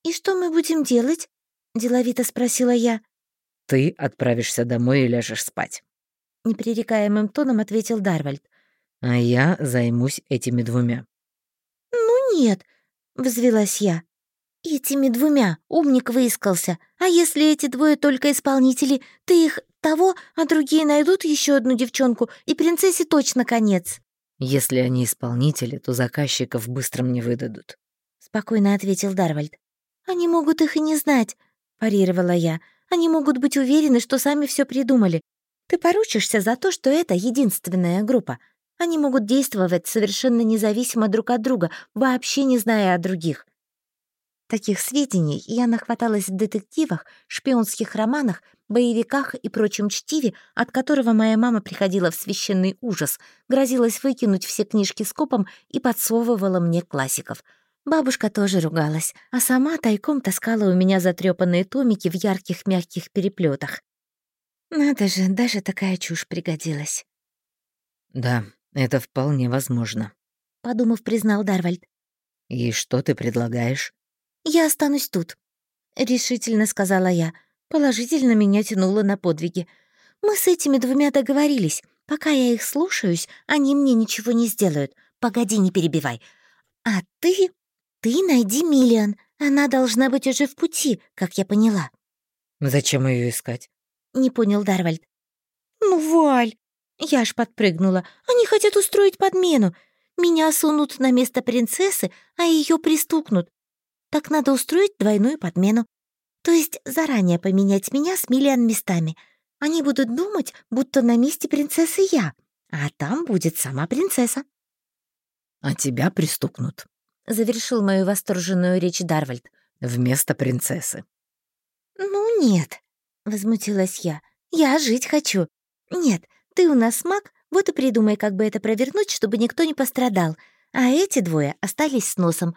«И что мы будем делать?» — деловито спросила я. «Ты отправишься домой и ляжешь спать», — непререкаемым тоном ответил Дарвальд а я займусь этими двумя». «Ну нет», — взвелась я. «Этими двумя умник выискался. А если эти двое только исполнители, ты их того, а другие найдут еще одну девчонку, и принцессе точно конец». «Если они исполнители, то заказчиков быстро мне выдадут», — спокойно ответил Дарвальд. «Они могут их и не знать», — парировала я. «Они могут быть уверены, что сами все придумали. Ты поручишься за то, что это единственная группа. Они могут действовать совершенно независимо друг от друга, вообще не зная о других. Таких сведений я нахваталась в детективах, шпионских романах, боевиках и прочем чтиве, от которого моя мама приходила в священный ужас, грозилась выкинуть все книжки скопом и подсовывала мне классиков. Бабушка тоже ругалась, а сама тайком таскала у меня затрёпанные томики в ярких мягких переплетах. Надо же, даже такая чушь пригодилась. «Да, это вполне возможно», — подумав, признал Дарвальд. «И что ты предлагаешь?» «Я останусь тут», — решительно сказала я. Положительно меня тянуло на подвиги. «Мы с этими двумя договорились. Пока я их слушаюсь, они мне ничего не сделают. Погоди, не перебивай. А ты... ты найди Миллиан. Она должна быть уже в пути, как я поняла». «Зачем ее искать?» — не понял Дарвальд. «Ну, Валь!» Я аж подпрыгнула. «Они хотят устроить подмену. Меня сунут на место принцессы, а ее пристукнут. Так надо устроить двойную подмену. То есть заранее поменять меня с Миллиан местами. Они будут думать, будто на месте принцессы я, а там будет сама принцесса». «А тебя пристукнут», — завершил мою восторженную речь Дарвальд. «Вместо принцессы». «Ну нет», — возмутилась я. «Я жить хочу. Нет, ты у нас маг, вот и придумай, как бы это провернуть, чтобы никто не пострадал. А эти двое остались с носом.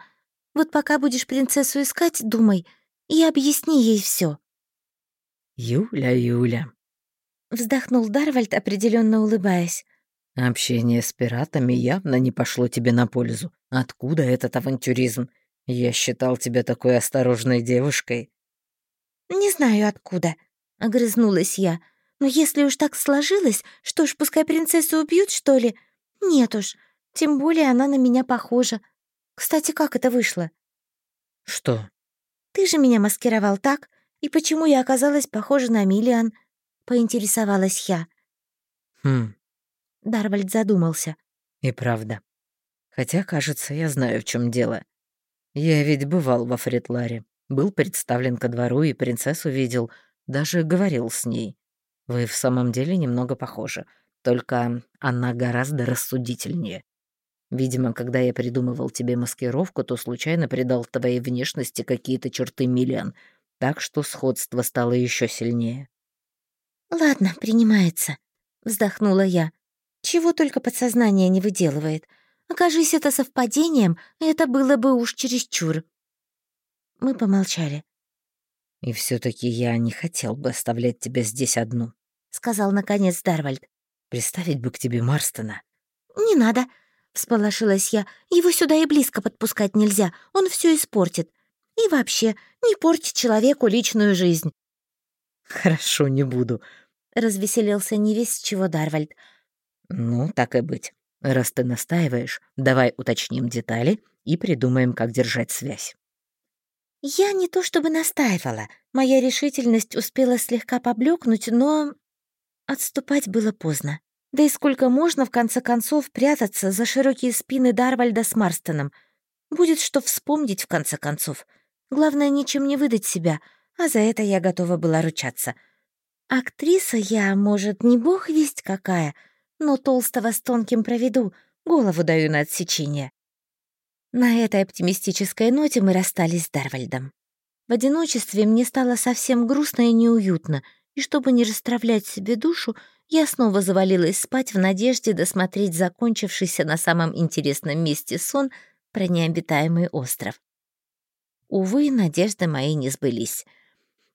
Вот пока будешь принцессу искать, думай и объясни ей все. «Юля, Юля», — вздохнул Дарвальд, определенно улыбаясь. «Общение с пиратами явно не пошло тебе на пользу. Откуда этот авантюризм? Я считал тебя такой осторожной девушкой». «Не знаю, откуда», — огрызнулась я. Но если уж так сложилось, что ж, пускай принцессу убьют, что ли? Нет уж, тем более она на меня похожа. Кстати, как это вышло? Что? Ты же меня маскировал так, и почему я оказалась похожа на Миллиан? Поинтересовалась я. Хм. Дарвальд задумался. И правда. Хотя, кажется, я знаю, в чем дело. Я ведь бывал во Фритларе, был представлен ко двору и принцессу видел, даже говорил с ней. Вы в самом деле немного похожи, только она гораздо рассудительнее. Видимо, когда я придумывал тебе маскировку, то случайно придал твоей внешности какие-то черты Миллиан, так что сходство стало еще сильнее. «Ладно, принимается», — вздохнула я. «Чего только подсознание не выделывает. Окажись это совпадением, это было бы уж чересчур». Мы помолчали. «И все таки я не хотел бы оставлять тебя здесь одну», — сказал наконец Дарвальд. «Представить бы к тебе Марстона». «Не надо», — всполошилась я. «Его сюда и близко подпускать нельзя, он все испортит. И вообще, не портить человеку личную жизнь». «Хорошо, не буду», — развеселился не весь чего Дарвальд. «Ну, так и быть. Раз ты настаиваешь, давай уточним детали и придумаем, как держать связь». Я не то чтобы настаивала. Моя решительность успела слегка поблекнуть, но Отступать было поздно. Да и сколько можно, в конце концов, прятаться за широкие спины Дарвальда с Марстоном? Будет что вспомнить, в конце концов. Главное, ничем не выдать себя, а за это я готова была ручаться. Актриса я, может, не бог весть какая, но толстого с тонким проведу, голову даю на отсечение. На этой оптимистической ноте мы расстались с Дарвальдом. В одиночестве мне стало совсем грустно и неуютно — чтобы не расстравлять себе душу, я снова завалилась спать в надежде досмотреть закончившийся на самом интересном месте сон про необитаемый остров. Увы, надежды мои не сбылись.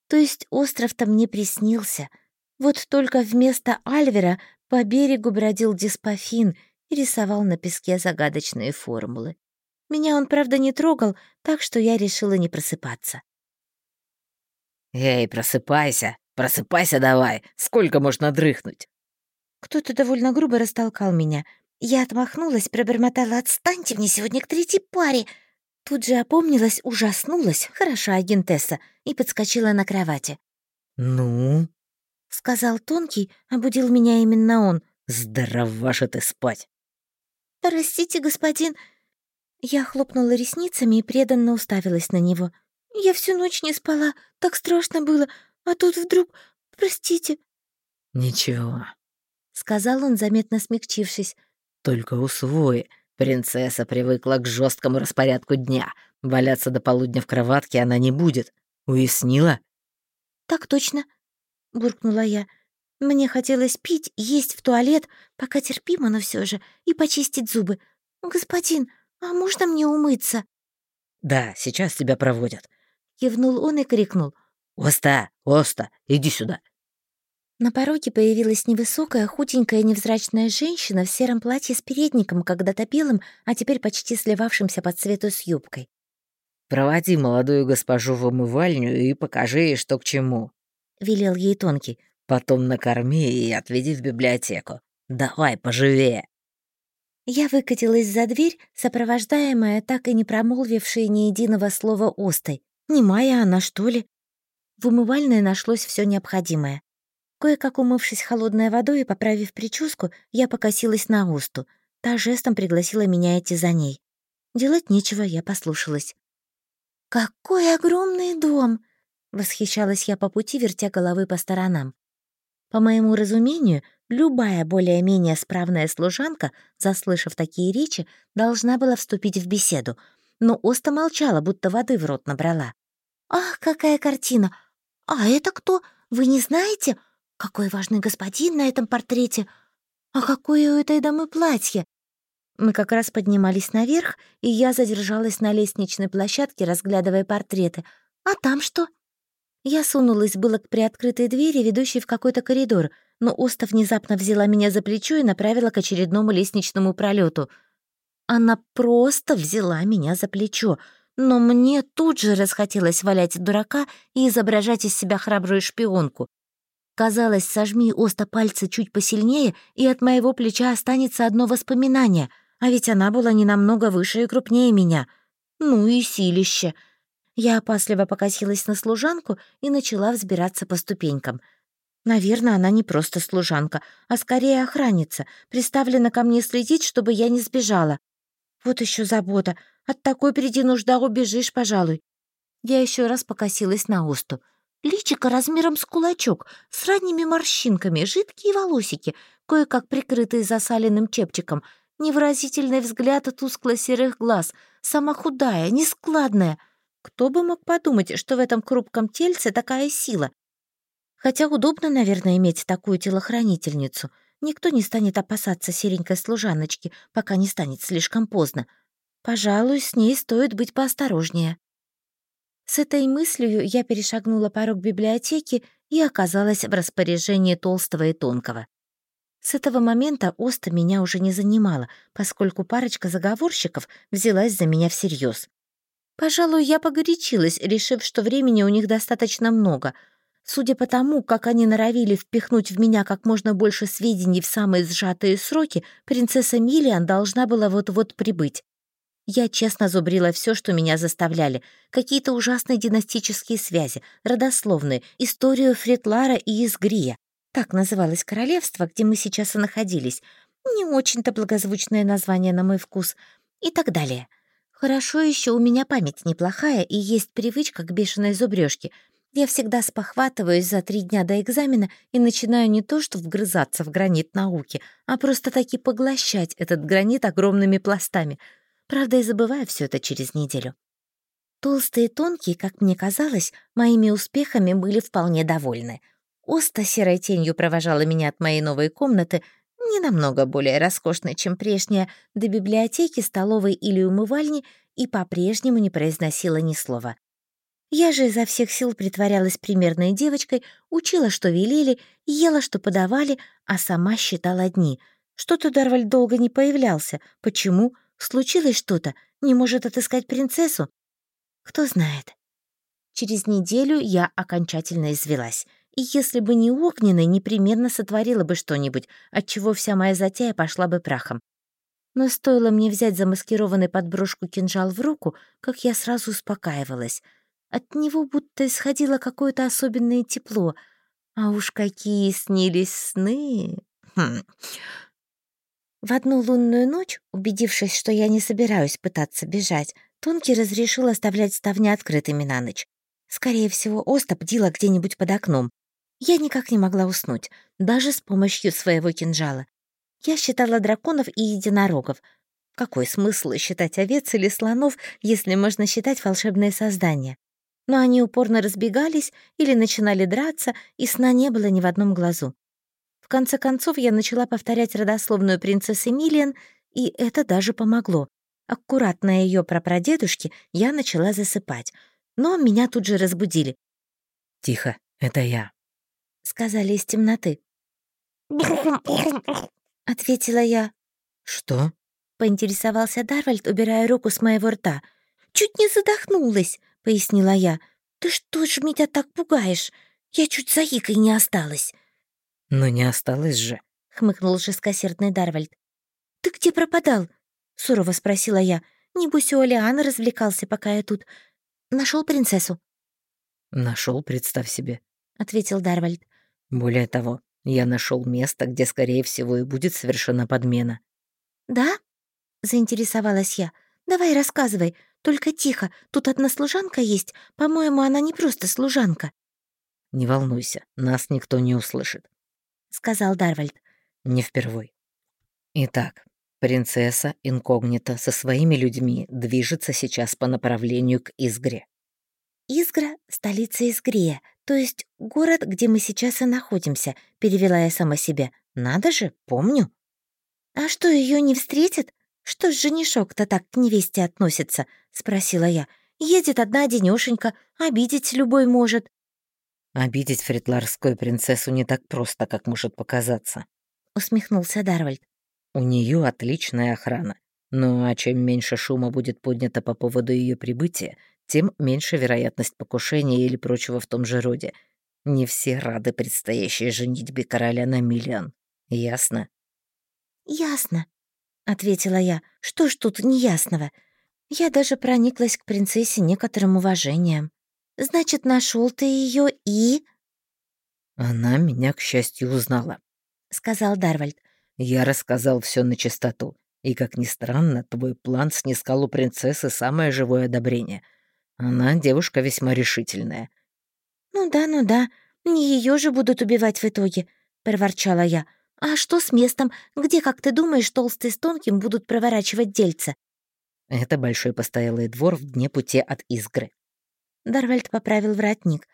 То есть остров-то мне приснился. Вот только вместо Альвера по берегу бродил диспофин и рисовал на песке загадочные формулы. Меня он, правда, не трогал, так что я решила не просыпаться. «Эй, просыпайся!» Просыпайся давай, сколько можно дрыхнуть?» Кто-то довольно грубо растолкал меня. Я отмахнулась, пробормотала «Отстаньте мне сегодня к третьей паре!» Тут же опомнилась, ужаснулась, хороша агентесса, и подскочила на кровати. «Ну?» — сказал тонкий, обудил меня именно он. «Здорова же ты спать!» «Простите, господин...» Я хлопнула ресницами и преданно уставилась на него. «Я всю ночь не спала, так страшно было, а тут вдруг... Простите». «Ничего», — сказал он, заметно смягчившись. «Только усвой. Принцесса привыкла к жесткому распорядку дня. Валяться до полудня в кроватке она не будет. Уяснила?» «Так точно», — буркнула я. «Мне хотелось пить, есть в туалет, пока терпимо, но все же, и почистить зубы. Господин, а можно мне умыться?» «Да, сейчас тебя проводят», — кивнул он и крикнул. «Оста, Оста, иди сюда!» На пороге появилась невысокая, худенькая, невзрачная женщина в сером платье с передником, когда-то белым, а теперь почти сливавшимся под цвету с юбкой. «Проводи молодую госпожу в умывальню и покажи ей, что к чему», — велел ей тонкий. «Потом накорми и отведи в библиотеку. Давай, поживее». Я выкатилась за дверь, сопровождаемая так и не промолвившей ни единого слова остой. Не моя она, что ли? В умывальной нашлось все необходимое. Кое-как умывшись холодной водой и поправив прическу, я покосилась на Осту. Та жестом пригласила меня идти за ней. Делать нечего, я послушалась. «Какой огромный дом!» — восхищалась я по пути, вертя головы по сторонам. По моему разумению, любая более-менее справная служанка, заслышав такие речи, должна была вступить в беседу, но Оста молчала, будто воды в рот набрала. «Ах, какая картина! А это кто? Вы не знаете? Какой важный господин на этом портрете! А какое у этой дамы платье!» Мы как раз поднимались наверх, и я задержалась на лестничной площадке, разглядывая портреты. «А там что?» Я сунулась было к приоткрытой двери, ведущей в какой-то коридор, но Оста внезапно взяла меня за плечо и направила к очередному лестничному пролету. Она просто взяла меня за плечо, но мне тут же расхотелось валять дурака и изображать из себя храбрую шпионку. Казалось, сожми Оста пальцы чуть посильнее, и от моего плеча останется одно воспоминание, а ведь она была не намного выше и крупнее меня. Ну и силище. Я опасливо покосилась на служанку и начала взбираться по ступенькам. Наверное, она не просто служанка, а скорее охранница, приставлена ко мне следить, чтобы я не сбежала. Вот еще забота. От такой приди нужда убежишь, пожалуй. Я еще раз покосилась на Осту — Личико размером с кулачок, с ранними морщинками, жидкие волосики, кое-как прикрытые засаленным чепчиком, невыразительный взгляд тускло-серых глаз, сама худая, нескладная. Кто бы мог подумать, что в этом хрупком тельце такая сила? Хотя удобно, наверное, иметь такую телохранительницу. Никто не станет опасаться серенькой служаночки, пока не станет слишком поздно. Пожалуй, с ней стоит быть поосторожнее. С этой мыслью я перешагнула порог библиотеки и оказалась в распоряжении Толстого и Тонкого. С этого момента Оста меня уже не занимала, поскольку парочка заговорщиков взялась за меня всерьез. Пожалуй, я погорячилась, решив, что времени у них достаточно много. Судя по тому, как они норовили впихнуть в меня как можно больше сведений в самые сжатые сроки, принцесса Миллиан должна была вот-вот прибыть. Я честно зубрила все, что меня заставляли. Какие-то ужасные династические связи, родословные, историю Фритлара и Изгрия. Так называлось королевство, где мы сейчас и находились. Не очень-то благозвучное название на мой вкус. И так далее. Хорошо еще у меня память неплохая и есть привычка к бешеной зубрежке. Я всегда спохватываюсь за три дня до экзамена и начинаю не то что вгрызаться в гранит науки, а просто таки поглощать этот гранит огромными пластами — Правда, и забываю все это через неделю. Толстые и тонкие, как мне казалось, моими успехами были вполне довольны. Оста серой тенью провожала меня от моей новой комнаты, не намного более роскошной, чем прежняя, до библиотеки, столовой или умывальни, и по-прежнему не произносила ни слова. Я же изо всех сил притворялась примерной девочкой, учила, что велели, ела, что подавали, а сама считала дни. Что-то Дарваль долго не появлялся. Почему? Случилось что-то? Не может отыскать принцессу? Кто знает. Через неделю я окончательно извелась. И если бы не огненный, непременно сотворила бы что-нибудь, отчего вся моя затея пошла бы прахом. Но стоило мне взять замаскированный под брошку кинжал в руку, как я сразу успокаивалась. От него будто исходило какое-то особенное тепло. А уж какие снились сны! Хм. В одну лунную ночь, убедившись, что я не собираюсь пытаться бежать, Тонкий разрешил оставлять ставни открытыми на ночь. Скорее всего, Оста бдила где-нибудь под окном. Я никак не могла уснуть, даже с помощью своего кинжала. Я считала драконов и единорогов. Какой смысл считать овец или слонов, если можно считать волшебные создания? Но они упорно разбегались или начинали драться, и сна не было ни в одном глазу. В конце концов, я начала повторять родословную принцессы Миллиан, и это даже помогло. Аккуратно ее прапрадедушке я начала засыпать. Но меня тут же разбудили. «Тихо, это я», — сказали из темноты. ответила я. «Что?» — поинтересовался Дарвальд, убирая руку с моего рта. «Чуть не задохнулась», — пояснила я. «Ты что ж меня так пугаешь? Я чуть за икой не осталась». «Но не осталось же», — хмыкнул жесткосердный Дарвальд. «Ты где пропадал?» — сурово спросила я. «Небось, у Олиана развлекался, пока я тут. Нашел принцессу?» Нашел, представь себе», — ответил Дарвальд. «Более того, я нашел место, где, скорее всего, и будет совершена подмена». «Да?» — заинтересовалась я. «Давай рассказывай, только тихо, тут одна служанка есть. По-моему, она не просто служанка». «Не волнуйся, нас никто не услышит», — сказал Дарвальд. «Не впервой. Итак, принцесса инкогнито со своими людьми движется сейчас по направлению к Изгре». «Изгра — столица Изгрея, то есть город, где мы сейчас и находимся», — перевела я сама себе. «Надо же, помню». «А что, ее не встретит? Что ж женишок-то так к невесте относится?» — спросила я. «Едет одна денёшенька, обидеть любой может». «Обидеть фритларскую принцессу не так просто, как может показаться», — усмехнулся Дарвальд. «У нее отличная охрана. Ну а чем меньше шума будет поднято по поводу ее прибытия, тем меньше вероятность покушения или прочего в том же роде. Не все рады предстоящей женитьбе короля на Миллиан. Ясно? «Ясно», — ответила я. «Что ж тут неясного? Я даже прониклась к принцессе некоторым уважением. Значит, нашел ты ее и...» «Она меня, к счастью, узнала», — сказал Дарвальд. «Я рассказал все на чистоту, и, как ни странно, твой план снискал у принцессы самое живое одобрение — она девушка весьма решительная. «Ну да, ну да, не ее же будут убивать в итоге», — проворчала я. «А что с местом? Где, как ты думаешь, толстый с тонким будут проворачивать дельца?» Это большой постоялый двор в дне пути от Изгры. Дарвальд поправил воротник.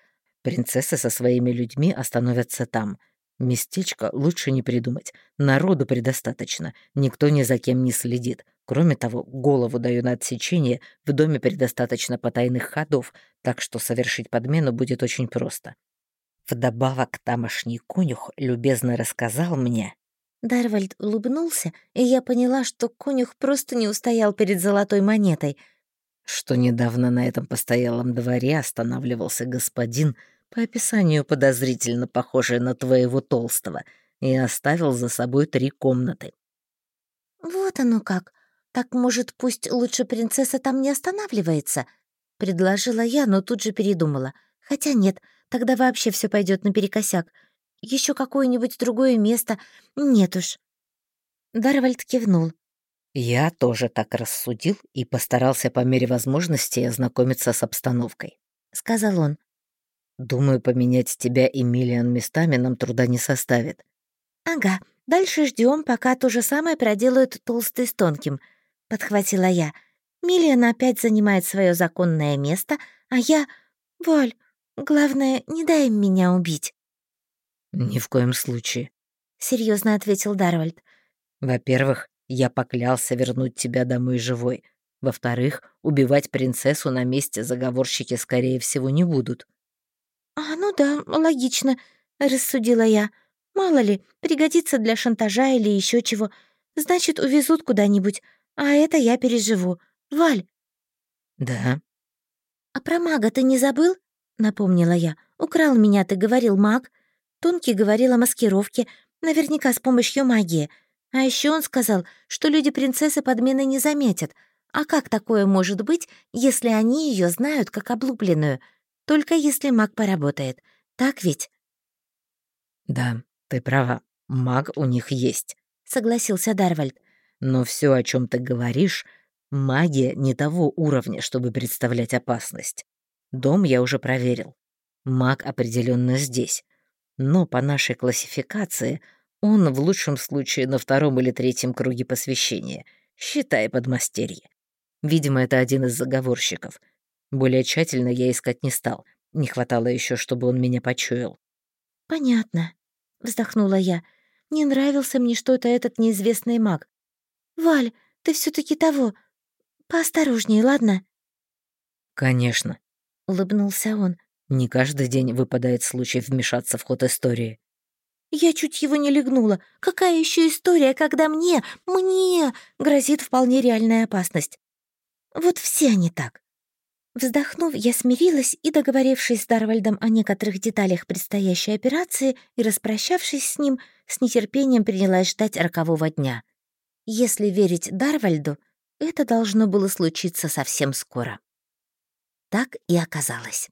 Принцессы со своими людьми остановятся там. Местечко лучше не придумать. Народу предостаточно. Никто ни за кем не следит. Кроме того, голову даю на отсечение, в доме предостаточно потайных ходов, так что совершить подмену будет очень просто. Вдобавок, тамошний конюх любезно рассказал мне... Дарвальд улыбнулся, и я поняла, что конюх просто не устоял перед золотой монетой. Что недавно на этом постоялом дворе останавливался господин, по описанию подозрительно похожий на твоего толстого, и оставил за собой три комнаты. «Вот оно как!» «Так, может, пусть лучше принцесса там не останавливается?» — предложила я, но тут же передумала. «Хотя нет, тогда вообще все пойдет наперекосяк. Еще какое-нибудь другое место. Нет уж». Дарвальд кивнул. «Я тоже так рассудил и постарался по мере возможности ознакомиться с обстановкой», — сказал он. «Думаю, поменять тебя и Миллиан местами нам труда не составит». «Ага, дальше ждем, пока то же самое проделают толстый с тонким», подхватила я. Миллиан опять занимает свое законное место, а я... Воль, главное, не дай им меня убить. «Ни в коем случае», — серьезно ответил Дарвальд. «Во-первых, я поклялся вернуть тебя домой живой. Во-вторых, убивать принцессу на месте заговорщики, скорее всего, не будут». «А, ну да, логично», — рассудила я. «Мало ли, пригодится для шантажа или еще чего. Значит, увезут куда-нибудь. А это я переживу. Валь!» «Да?» «А про мага ты не забыл?» — напомнила я. «Украл меня, ты говорил, маг. Тонкий говорил о маскировке, наверняка с помощью магии. А еще он сказал, что люди принцессы подмены не заметят. А как такое может быть, если они ее знают как облупленную? Только если маг поработает. Так ведь?» «Да, ты права. Маг у них есть», — согласился Дарвальд. Но все, о чем ты говоришь, магия не того уровня, чтобы представлять опасность. Дом я уже проверил. Маг определенно здесь. Но по нашей классификации он в лучшем случае на втором или третьем круге посвящения, считай подмастерье. Видимо, это один из заговорщиков. Более тщательно я искать не стал. Не хватало еще, чтобы он меня почуял. «Понятно», — вздохнула я. «Не нравился мне что-то этот неизвестный маг. «Валь, ты все таки того. Поосторожнее, ладно?» «Конечно», — улыбнулся он. Не каждый день выпадает случай вмешаться в ход истории. Я чуть его не легнула. Какая еще история, когда мне, мне грозит вполне реальная опасность? Вот все они так. Вздохнув, я смирилась и, договорившись с Дарвальдом о некоторых деталях предстоящей операции и распрощавшись с ним, с нетерпением принялась ждать рокового дня. Если верить Дарвальду, это должно было случиться совсем скоро. Так и оказалось.